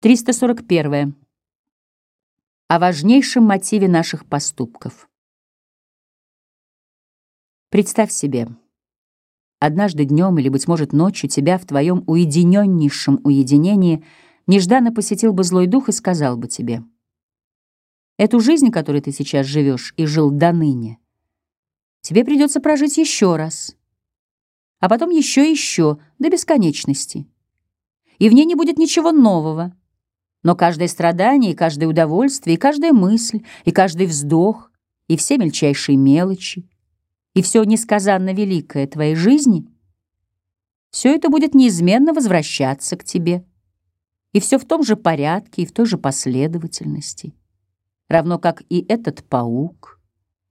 341. О важнейшем мотиве наших поступков. Представь себе, однажды днем или, быть может, ночью тебя в твоем уединеннейшем уединении нежданно посетил бы злой дух и сказал бы тебе, «Эту жизнь, которой ты сейчас живешь и жил до ныне, тебе придется прожить еще раз, а потом еще и еще, до бесконечности, и в ней не будет ничего нового» Но каждое страдание, и каждое удовольствие, и каждая мысль, и каждый вздох, и все мельчайшие мелочи, и все несказанно великое твоей жизни, все это будет неизменно возвращаться к тебе. И все в том же порядке, и в той же последовательности. Равно как и этот паук,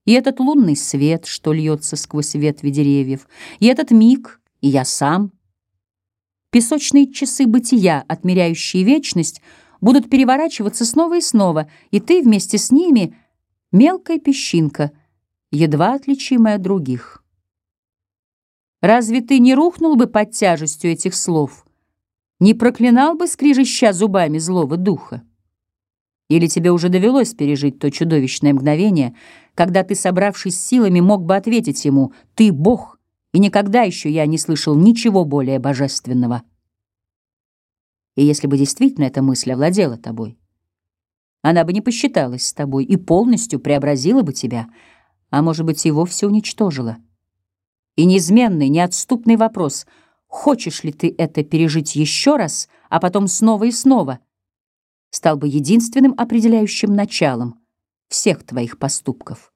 и этот лунный свет, что льется сквозь ветви деревьев, и этот миг, и я сам. Песочные часы бытия, отмеряющие вечность — будут переворачиваться снова и снова, и ты вместе с ними — мелкая песчинка, едва отличимая от других. Разве ты не рухнул бы под тяжестью этих слов, не проклинал бы, скрижища зубами злого духа? Или тебе уже довелось пережить то чудовищное мгновение, когда ты, собравшись силами, мог бы ответить ему «Ты — Бог, и никогда еще я не слышал ничего более божественного» и если бы действительно эта мысль овладела тобой. Она бы не посчиталась с тобой и полностью преобразила бы тебя, а, может быть, и вовсе уничтожила. И неизменный, неотступный вопрос — хочешь ли ты это пережить еще раз, а потом снова и снова, стал бы единственным определяющим началом всех твоих поступков.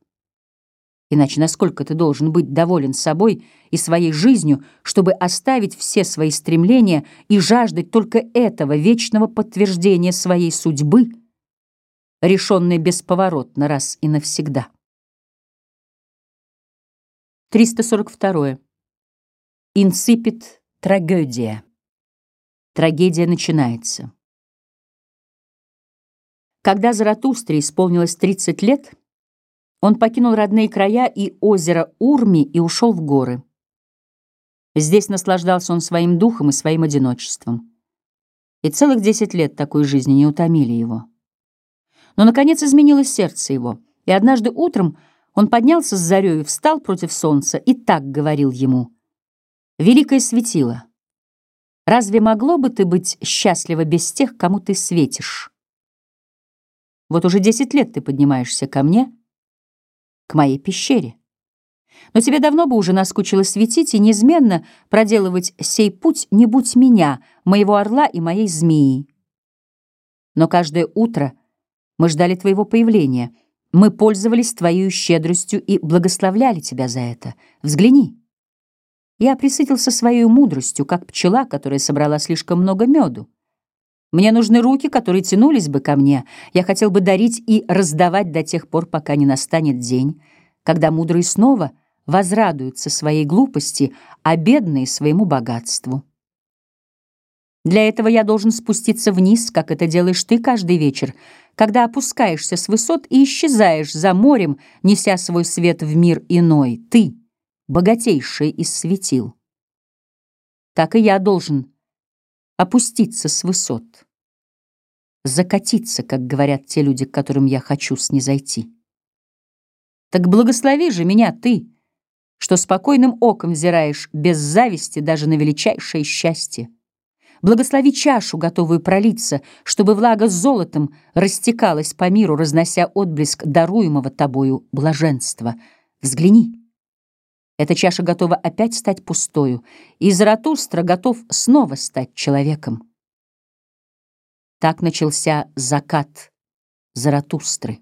Иначе насколько ты должен быть доволен собой и своей жизнью, чтобы оставить все свои стремления и жаждать только этого вечного подтверждения своей судьбы, решенной бесповоротно раз и навсегда. 342. Инсипит трагедия. Трагедия начинается. Когда Заратустре исполнилось 30 лет, он покинул родные края и озеро Урми и ушел в горы. Здесь наслаждался он своим духом и своим одиночеством. И целых десять лет такой жизни не утомили его. Но, наконец, изменилось сердце его, и однажды утром он поднялся с зарею, встал против солнца и так говорил ему. «Великое светило, разве могло бы ты быть счастлива без тех, кому ты светишь? Вот уже десять лет ты поднимаешься ко мне — к моей пещере. Но тебе давно бы уже наскучило светить и неизменно проделывать сей путь не будь меня, моего орла и моей змеи. Но каждое утро мы ждали твоего появления, мы пользовались твоей щедростью и благословляли тебя за это. Взгляни. Я присытился своей мудростью, как пчела, которая собрала слишком много меду. Мне нужны руки, которые тянулись бы ко мне. Я хотел бы дарить и раздавать до тех пор, пока не настанет день, когда мудрые снова возрадуются своей глупости, а бедные — своему богатству. Для этого я должен спуститься вниз, как это делаешь ты каждый вечер, когда опускаешься с высот и исчезаешь за морем, неся свой свет в мир иной. Ты, богатейший из светил. Так и я должен опуститься с высот, закатиться, как говорят те люди, к которым я хочу снизойти. Так благослови же меня ты, что спокойным оком взираешь без зависти даже на величайшее счастье. Благослови чашу, готовую пролиться, чтобы влага с золотом растекалась по миру, разнося отблеск даруемого тобою блаженства. Взгляни. Эта чаша готова опять стать пустою, и Заратустра готов снова стать человеком. Так начался закат Заратустры.